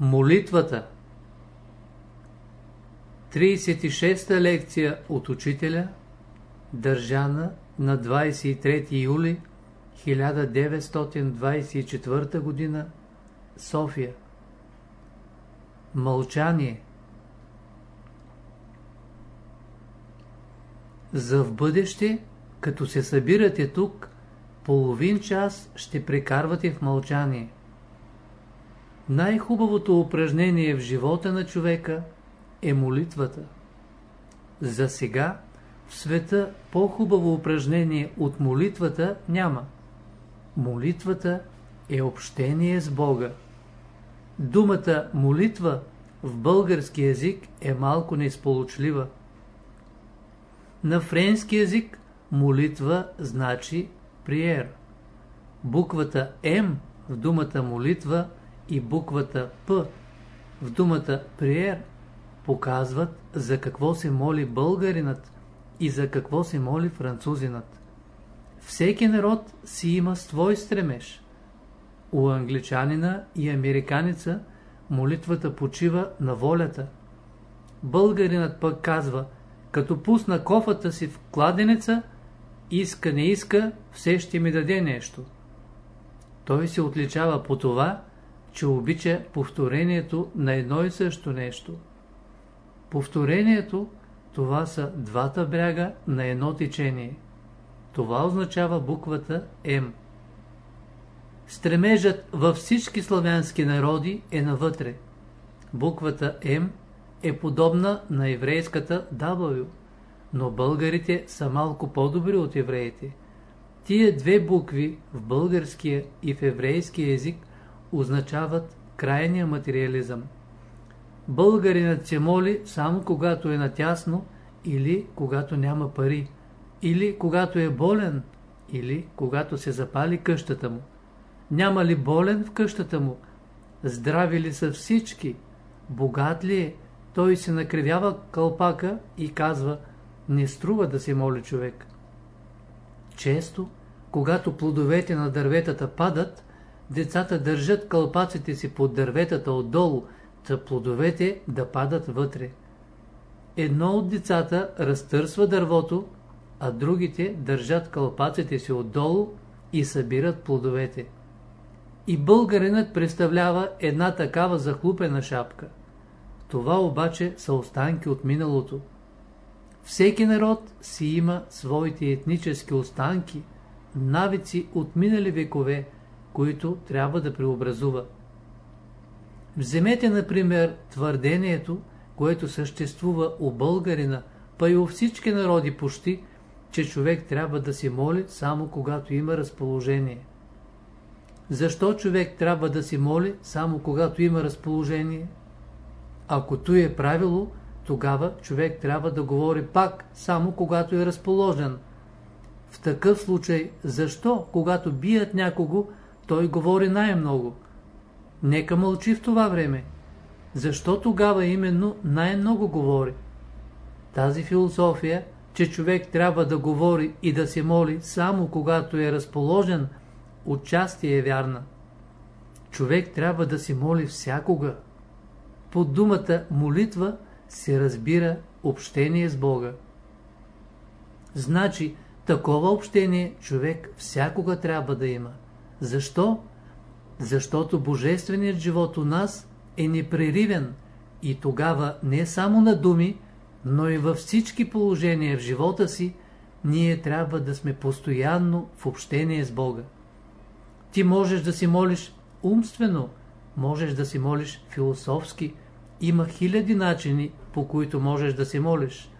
Молитвата 36-та лекция от учителя, държана на 23 юли 1924 г. София Мълчание За в бъдеще, като се събирате тук, половин час ще прекарвате в мълчание. Най-хубавото упражнение в живота на човека е молитвата. За сега в света по-хубаво упражнение от молитвата няма. Молитвата е общение с Бога. Думата молитва в български язик е малко несполучлива. На френски язик молитва значи приер. Буквата М в думата молитва и буквата П в думата приер показват за какво се моли българинът и за какво се моли французинът. Всеки народ си има свой стремеж. У англичанина и американица молитвата почива на волята. Българинът пък казва, като пусна кофата си в кладенеца, иска не иска, все ще ми даде нещо. Той се отличава по това, че обича повторението на едно и също нещо. Повторението това са двата бряга на едно течение. Това означава буквата М. Стремежът във всички славянски народи е навътре. Буквата М е подобна на еврейската W, но българите са малко по-добри от евреите. Тия две букви в българския и в еврейския език означават крайния материализъм. Българинът се моли само когато е натясно или когато няма пари, или когато е болен, или когато се запали къщата му. Няма ли болен в къщата му? Здрави ли са всички? Богат ли е? Той се накривява кълпака и казва, не струва да се моли човек. Често, когато плодовете на дърветата падат, децата държат кълпаците си под дърветата отдолу, та плодовете да падат вътре. Едно от децата разтърсва дървото, а другите държат кълпаците си отдолу и събират плодовете. И българинът представлява една такава захлупена шапка. Това обаче са останки от миналото. Всеки народ си има своите етнически останки, навици от минали векове, които трябва да преобразува. Вземете, например, твърдението, което съществува у българина, па и у всички народи почти, че човек трябва да се моли само когато има разположение. Защо човек трябва да се моли само когато има разположение? Ако то е правило, тогава човек трябва да говори пак само когато е разположен. В такъв случай, защо, когато бият някого, той говори най-много? Нека мълчи в това време. Защо тогава именно най-много говори? Тази философия, че човек трябва да говори и да се моли само когато е разположен, отчасти е вярна. Човек трябва да се моли всякога. Под думата молитва се разбира общение с Бога. Значи, такова общение човек всякога трябва да има. Защо? Защото Божественият живот у нас е непреривен и тогава не само на думи, но и във всички положения в живота си, ние трябва да сме постоянно в общение с Бога. Ти можеш да си молиш умствено, можеш да си молиш философски, има хиляди начини, по които можеш да се молиш.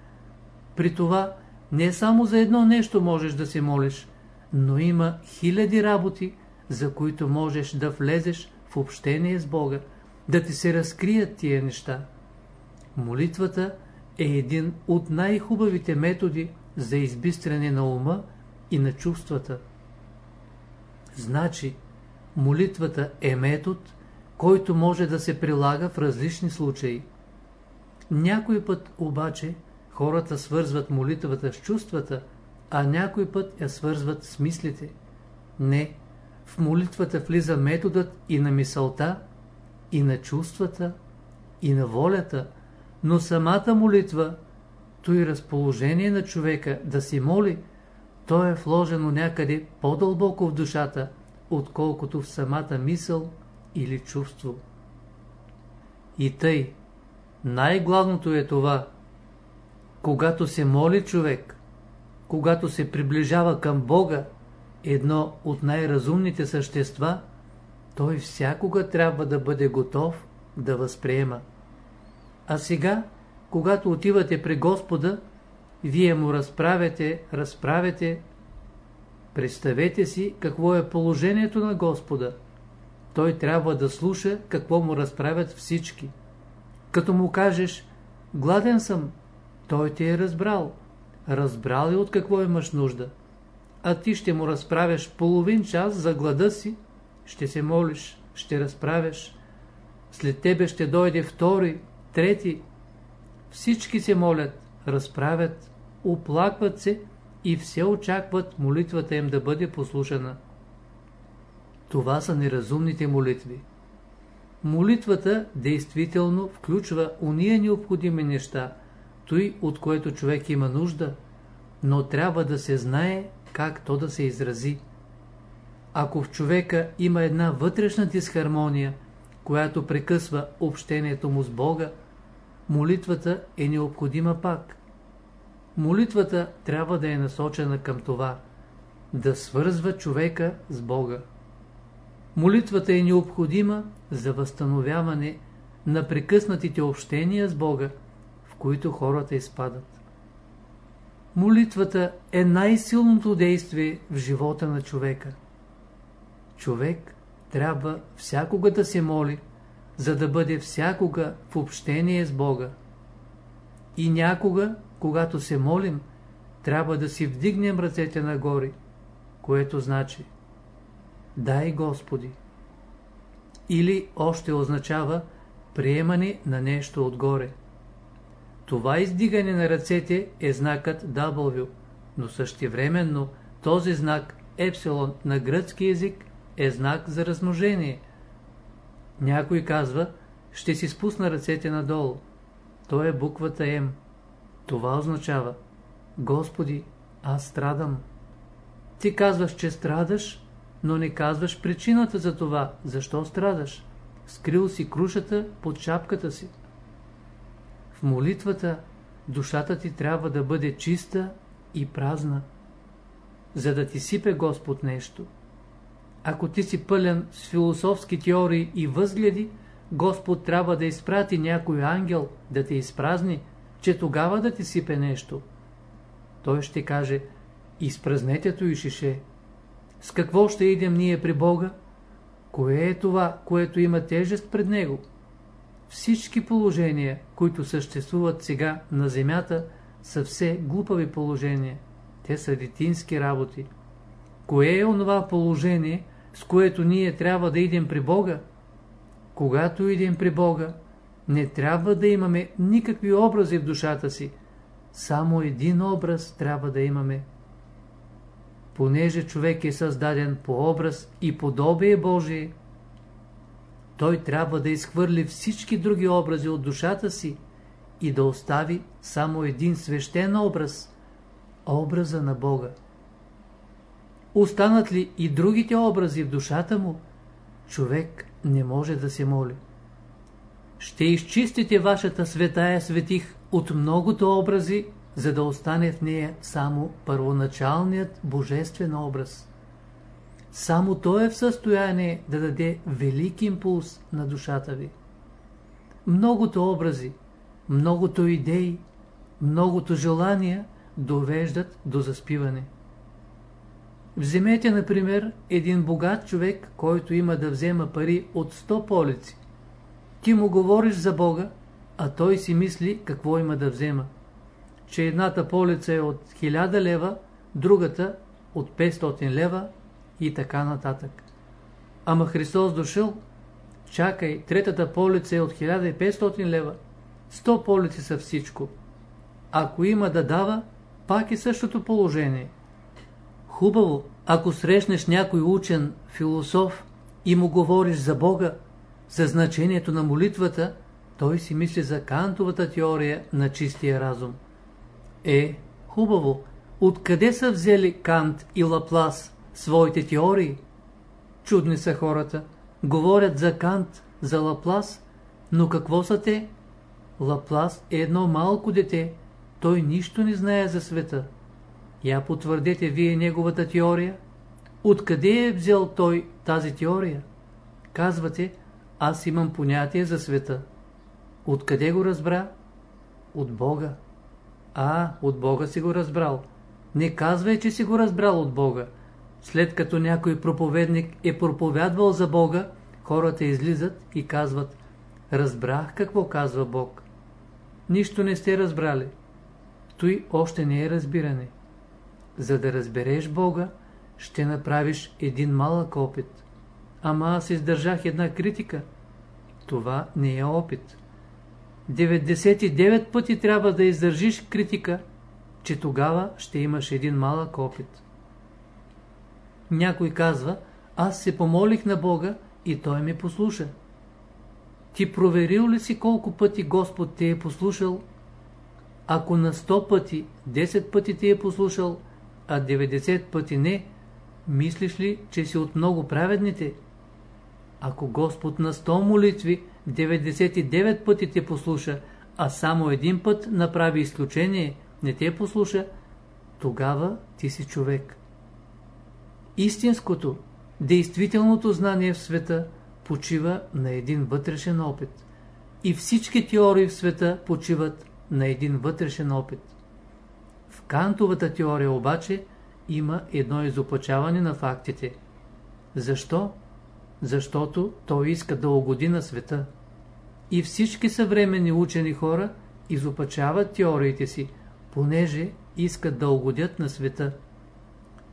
При това не само за едно нещо можеш да се молиш, но има хиляди работи, за които можеш да влезеш в общение с Бога, да ти се разкрият тия неща. Молитвата е един от най-хубавите методи за избистране на ума и на чувствата. Значи, молитвата е метод, който може да се прилага в различни случаи. Някой път обаче хората свързват молитвата с чувствата, а някой път я свързват с мислите. Не, в молитвата влиза методът и на мисълта, и на чувствата, и на волята, но самата молитва, то и разположение на човека да си моли, то е вложено някъде по-дълбоко в душата, отколкото в самата мисъл или чувство. И тъй, най-главното е това, когато се моли човек, когато се приближава към Бога, едно от най-разумните същества, той всякога трябва да бъде готов да възприема. А сега, когато отивате при Господа, вие му разправяте, разправяте. Представете си какво е положението на Господа. Той трябва да слуша какво му разправят всички. Като му кажеш, гладен съм, той те е разбрал. Разбрал е от какво имаш нужда. А ти ще му разправяш половин час за глада си, ще се молиш, ще разправяш. След тебе ще дойде втори, трети. Всички се молят, разправят, оплакват се и все очакват молитвата им да бъде послушана. Това са неразумните молитви. Молитвата действително включва уния необходими неща, той от което човек има нужда, но трябва да се знае как то да се изрази. Ако в човека има една вътрешна дисхармония, която прекъсва общението му с Бога, молитвата е необходима пак. Молитвата трябва да е насочена към това – да свързва човека с Бога. Молитвата е необходима за възстановяване на прекъснатите общения с Бога, в които хората изпадат. Молитвата е най-силното действие в живота на човека. Човек трябва всякога да се моли, за да бъде всякога в общение с Бога. И някога, когато се молим, трябва да си вдигнем ръцете нагоре, което значи Дай Господи. Или още означава приемане на нещо отгоре. Това издигане на ръцете е знакът W, но същевременно този знак Епсилон на гръцки язик е знак за размножение. Някой казва, ще си спусна ръцете надолу. То е буквата М. Това означава, Господи, аз страдам. Ти казваш, че страдаш, но не казваш причината за това, защо страдаш. Скрил си крушата под шапката си. В молитвата душата ти трябва да бъде чиста и празна, за да ти сипе Господ нещо. Ако ти си пълен с философски теории и възгледи, Господ трябва да изпрати някой ангел да те изпразни, че тогава да ти сипе нещо. Той ще каже, изпразнете и шише. С какво ще идем ние при Бога? Кое е това, което има тежест пред Него? Всички положения, които съществуват сега на земята, са все глупави положения. Те са детински работи. Кое е онова положение, с което ние трябва да идем при Бога? Когато идем при Бога, не трябва да имаме никакви образи в душата си. Само един образ трябва да имаме. Понеже човек е създаден по образ и подобие Божие, той трябва да изхвърли всички други образи от душата си и да остави само един свещен образ – образа на Бога. Останат ли и другите образи в душата му, човек не може да се моли. Ще изчистите вашата светая светих от многото образи, за да остане в нея само първоначалният божествен образ. Само той е в състояние да даде велик импулс на душата ви. Многото образи, многото идеи, многото желания довеждат до заспиване. Вземете, например, един богат човек, който има да взема пари от 100 полици. Ти му говориш за Бога, а той си мисли какво има да взема. Че едната полица е от 1000 лева, другата от 500 лева и така нататък. Ама Христос дошъл, чакай, третата полица е от 1500 лева, 100 полици са всичко. Ако има да дава, пак е същото положение. Хубаво, ако срещнеш някой учен, философ и му говориш за Бога, за значението на молитвата, той си мисли за Кантовата теория на чистия разум. Е, хубаво, откъде са взели Кант и Лаплас своите теории? Чудни са хората. Говорят за Кант, за Лаплас, но какво са те? Лаплас е едно малко дете, той нищо не знае за света. Я потвърдете вие неговата теория. Откъде е взел той тази теория? Казвате, аз имам понятие за света. Откъде го разбра? От Бога. А, от Бога си го разбрал. Не казвай, че си го разбрал от Бога. След като някой проповедник е проповядвал за Бога, хората излизат и казват Разбрах какво казва Бог. Нищо не сте разбрали. Той още не е разбиране. За да разбереш Бога, ще направиш един малък опит. Ама аз издържах една критика. Това не е опит. 99 пъти трябва да издържиш критика, че тогава ще имаш един малък опит. Някой казва, аз се помолих на Бога и Той ме послуша. Ти проверил ли си колко пъти Господ те е послушал? Ако на 100 пъти, 10 пъти те е послушал, а 90 пъти не, мислиш ли, че си от много праведните? Ако Господ на 100 молитви 99 пъти те послуша, а само един път направи изключение, не те послуша, тогава ти си човек. Истинското, действителното знание в света почива на един вътрешен опит. И всички теории в света почиват на един вътрешен опит. В Кантовата теория обаче има едно изопачаване на фактите. Защо? Защото той иска да угоди на света. И всички съвременни учени хора изопачават теориите си, понеже искат да угодят на света.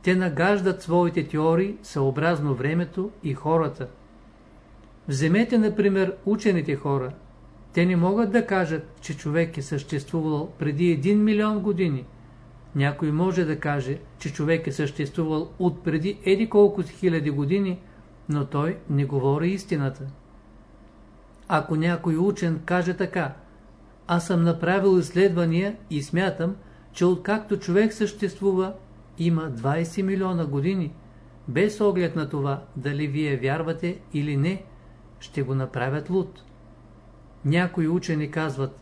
Те нагаждат своите теории съобразно времето и хората. Вземете, например, учените хора. Те не могат да кажат, че човек е съществувал преди 1 милион години. Някой може да каже, че човек е съществувал от преди еди колко хиляди години, но той не говори истината. Ако някой учен каже така, аз съм направил изследвания и смятам, че откакто човек съществува, има 20 милиона години, без оглед на това, дали вие вярвате или не, ще го направят луд. Някои учени казват,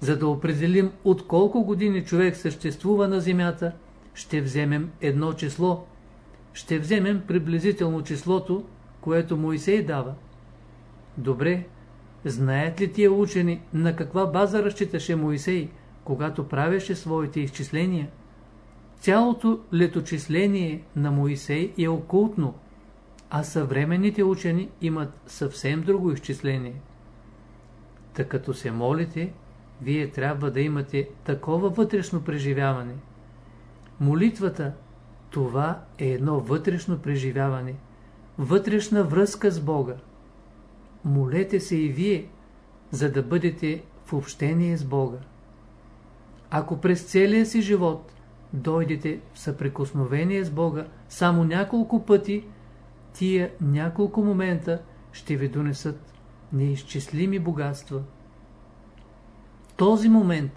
за да определим от колко години човек съществува на Земята, ще вземем едно число. Ще вземем приблизително числото, което Моисей дава. Добре, знаят ли тия учени на каква база разчиташе Моисей, когато правеше своите изчисления? Цялото леточисление на Моисей е окултно, а съвременните учени имат съвсем друго изчисление. Та като се молите, вие трябва да имате такова вътрешно преживяване. Молитвата, това е едно вътрешно преживяване, вътрешна връзка с Бога. Молете се и вие, за да бъдете в общение с Бога. Ако през целия си живот дойдете в съприкосновение с Бога само няколко пъти, тия няколко момента ще ви донесат неизчислими богатства. Този момент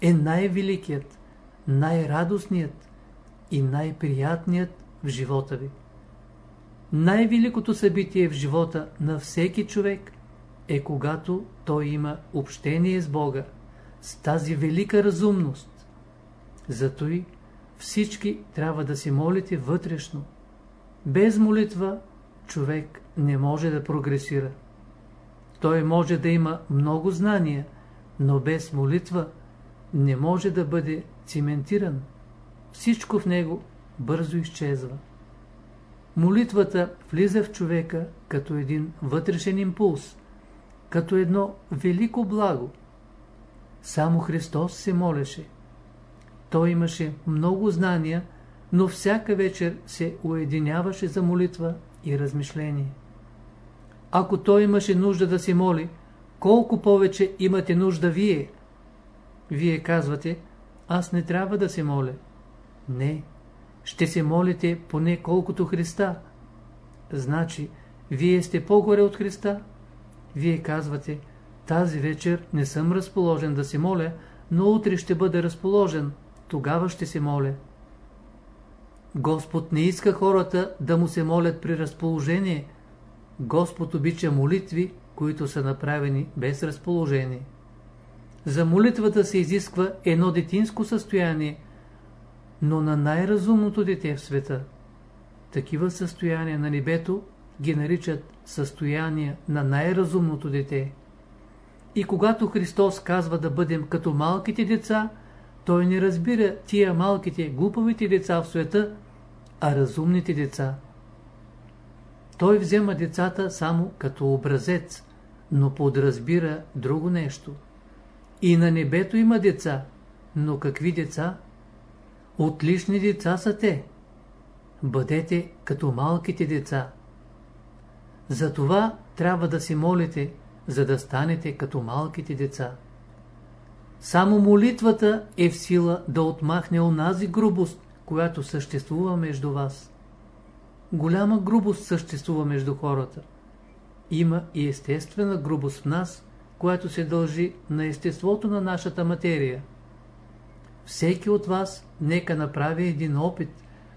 е най-великият, най-радостният и най-приятният в живота ви. Най-великото събитие в живота на всеки човек е когато той има общение с Бога, с тази велика разумност. Зато и всички трябва да си молите вътрешно. Без молитва човек не може да прогресира. Той може да има много знания, но без молитва не може да бъде циментиран. Всичко в него бързо изчезва. Молитвата влиза в човека като един вътрешен импулс, като едно велико благо. Само Христос се молеше. Той имаше много знания, но всяка вечер се уединяваше за молитва и размишление. Ако той имаше нужда да се моли, колко повече имате нужда вие? Вие казвате, аз не трябва да се моля. Не, ще се молите поне колкото Христа. Значи, вие сте по-горе от Христа. Вие казвате, тази вечер не съм разположен да се моля, но утре ще бъда разположен, тогава ще се моля. Господ не иска хората да му се молят при разположение. Господ обича молитви, които са направени без разположение. За молитвата се изисква едно детинско състояние, но на най-разумното дете в света. Такива състояния на небето ги наричат състояния на най-разумното дете. И когато Христос казва да бъдем като малките деца, той не разбира тия малките, глупавите деца в света, а разумните деца. Той взема децата само като образец, но подразбира друго нещо. И на небето има деца, но какви деца? Отлични деца са те. Бъдете като малките деца. Затова трябва да си молите, за да станете като малките деца. Само молитвата е в сила да отмахне онази грубост, която съществува между вас. Голяма грубост съществува между хората. Има и естествена грубост в нас, която се дължи на естеството на нашата материя. Всеки от вас нека направи един опит,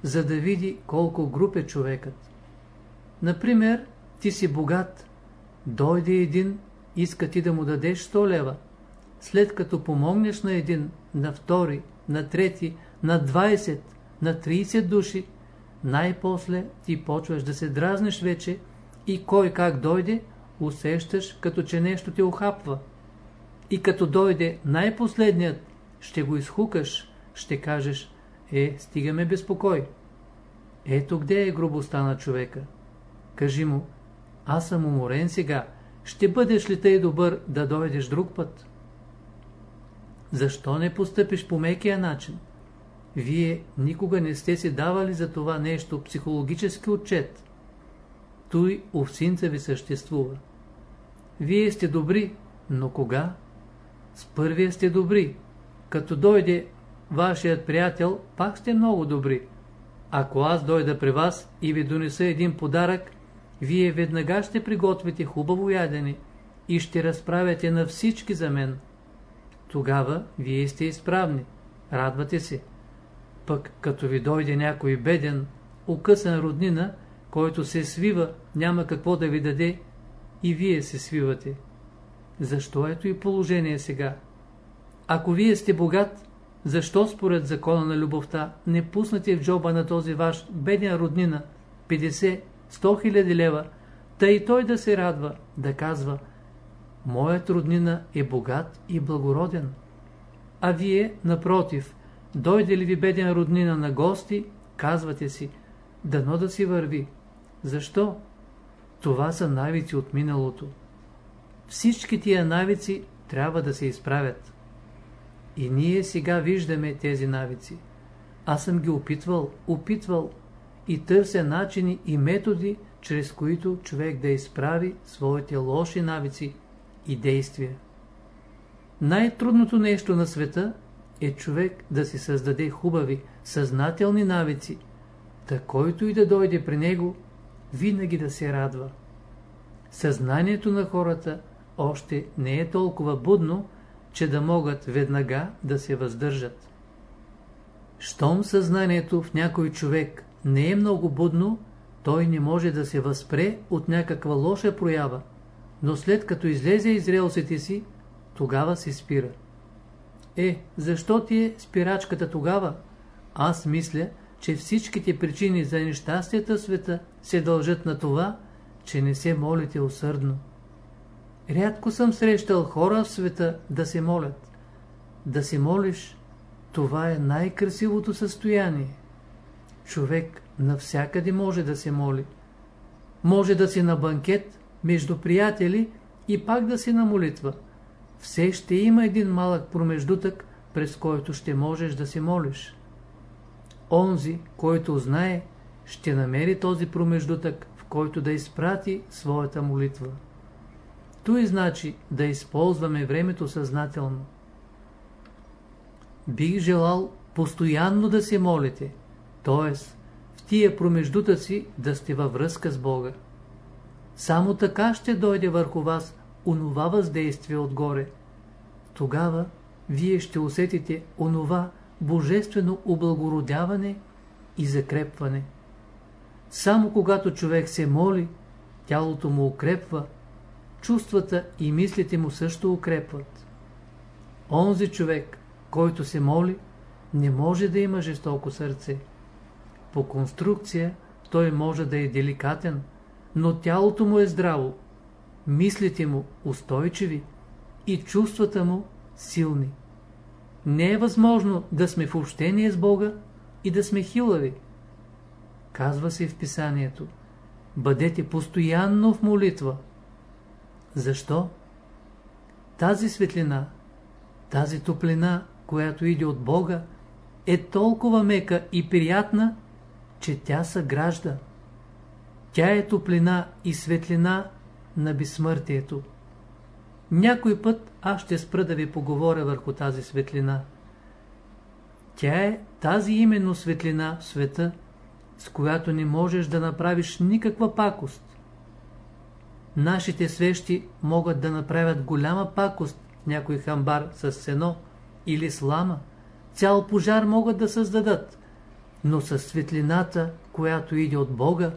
за да види колко груб е човекът. Например, ти си богат, дойде един, иска ти да му дадеш 100 лева. След като помогнеш на един, на втори, на трети, на 20, на 30 души, най-после ти почваш да се дразнеш вече и кой как дойде, усещаш като че нещо те охапва. И като дойде най-последният, ще го изхукаш, ще кажеш, е, стигаме безпокой. Ето къде е грубостта на човека. Кажи му, аз съм уморен сега, ще бъдеш ли тъй добър да дойдеш друг път? Защо не постъпиш по мекия начин? Вие никога не сте си давали за това нещо психологически отчет. Той овсинца ви съществува. Вие сте добри, но кога? С първия сте добри. Като дойде вашият приятел, пак сте много добри. Ако аз дойда при вас и ви донеса един подарък, вие веднага ще приготвите хубаво ядене и ще разправяте на всички за мен. Тогава вие сте изправни, радвате се. Пък като ви дойде някой беден, укъсан роднина, който се свива, няма какво да ви даде, и вие се свивате. Защо ето и положение сега? Ако вие сте богат, защо според закона на любовта не пуснете в джоба на този ваш беден роднина 50-100 хиляди лева, тъй той да се радва, да казва Моят роднина е богат и благороден. А вие, напротив, дойде ли ви беден роднина на гости, казвате си, дано да си върви. Защо? Това са навици от миналото. Всички тия навици трябва да се изправят. И ние сега виждаме тези навици. Аз съм ги опитвал, опитвал и търся начини и методи, чрез които човек да изправи своите лоши навици и действия. Най-трудното нещо на света е човек да си създаде хубави, съзнателни навици, та който и да дойде при него, винаги да се радва. Съзнанието на хората още не е толкова будно, че да могат веднага да се въздържат. Щом съзнанието в някой човек не е много будно, той не може да се възпре от някаква лоша проява, но след като излезе из релсите си, тогава се спира. Е, защо ти е спирачката тогава? Аз мисля, че всичките причини за нещастията в света се дължат на това, че не се молите усърдно. Рядко съм срещал хора в света да се молят. Да се молиш, това е най-красивото състояние. Човек навсякъде може да се моли. Може да си на банкет, между приятели и пак да си на молитва. Все ще има един малък промеждутък, през който ще можеш да се молиш. Онзи, който знае, ще намери този промеждутък, в който да изпрати своята молитва. Той значи да използваме времето съзнателно. Бих желал постоянно да се молите, т.е. в тия промеждутъци да сте във връзка с Бога. Само така ще дойде върху вас онова въздействие отгоре. Тогава вие ще усетите онова божествено облагородяване и закрепване. Само когато човек се моли, тялото му укрепва, чувствата и мислите му също укрепват. Онзи човек, който се моли, не може да има жестоко сърце. По конструкция той може да е деликатен, но тялото му е здраво, мислите му устойчиви и чувствата му силни. Не е възможно да сме в общение с Бога и да сме хилави. Казва се в писанието. Бъдете постоянно в молитва. Защо? Тази светлина, тази топлина, която иде от Бога, е толкова мека и приятна, че тя съгражда. Тя е топлина и светлина на безсмъртието. Някой път аз ще спра да ви поговоря върху тази светлина. Тя е тази именно светлина в света, с която не можеш да направиш никаква пакост. Нашите свещи могат да направят голяма пакост някой хамбар с сено или слама. Цял пожар могат да създадат, но със светлината, която иде от Бога,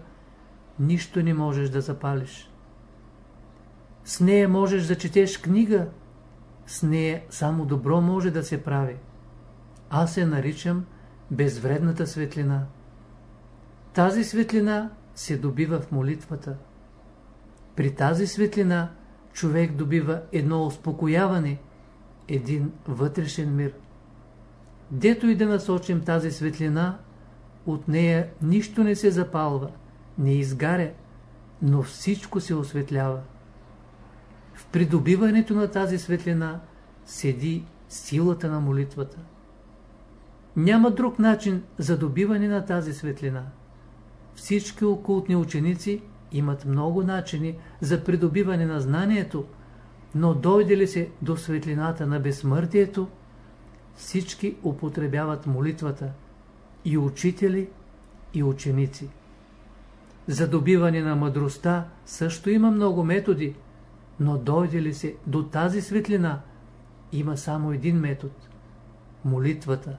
нищо не можеш да запалиш. С нея можеш да четеш книга, с нея само добро може да се прави. Аз се наричам безвредната светлина. Тази светлина се добива в молитвата. При тази светлина човек добива едно успокояване, един вътрешен мир. Дето и да насочим тази светлина, от нея нищо не се запалва, не изгаря, но всичко се осветлява. В придобиването на тази светлина седи силата на молитвата. Няма друг начин за добиване на тази светлина. Всички окултни ученици имат много начини за придобиване на знанието, но дойде ли се до светлината на безсмъртието, всички употребяват молитвата, и учители, и ученици. За добиване на мъдростта също има много методи, но дойде ли се до тази светлина, има само един метод – молитвата.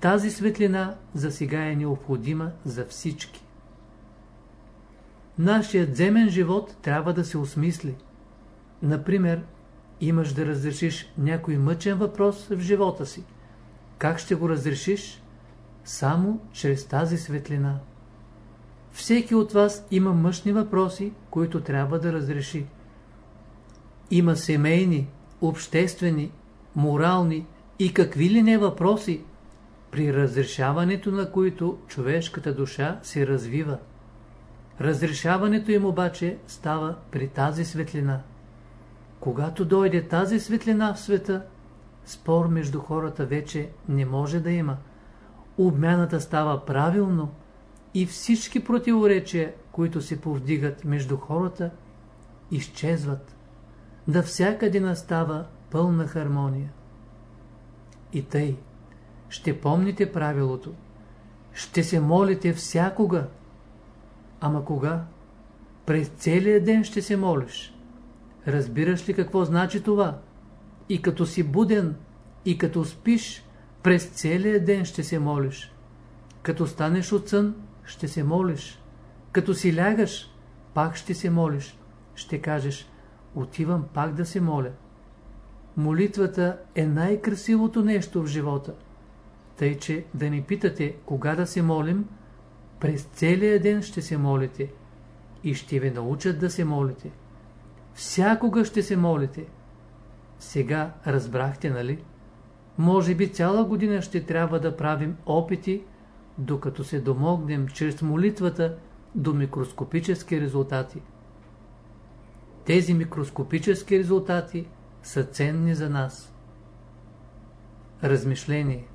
Тази светлина за сега е необходима за всички. Нашият земен живот трябва да се осмисли. Например, имаш да разрешиш някой мъчен въпрос в живота си. Как ще го разрешиш? Само чрез тази светлина. Всеки от вас има мъжни въпроси, които трябва да разреши. Има семейни, обществени, морални и какви ли не въпроси, при разрешаването на които човешката душа се развива. Разрешаването им обаче става при тази светлина. Когато дойде тази светлина в света, спор между хората вече не може да има. Обмяната става правилно и всички противоречия, които се повдигат между хората, изчезват. Да всякъде настава пълна хармония. И тъй, ще помните правилото. Ще се молите всякога. Ама кога? През целия ден ще се молиш. Разбираш ли какво значи това? И като си буден, и като спиш, през целия ден ще се молиш. Като станеш от сън, ще се молиш. Като си лягаш, пак ще се молиш. Ще кажеш, отивам пак да се моля. Молитвата е най-красивото нещо в живота. Тъй, че да ни питате кога да се молим, през целия ден ще се молите и ще ви научат да се молите. Всякога ще се молите. Сега разбрахте, нали? Може би цяла година ще трябва да правим опити, докато се домогнем чрез молитвата до микроскопически резултати. Тези микроскопически резултати са ценни за нас. Размишление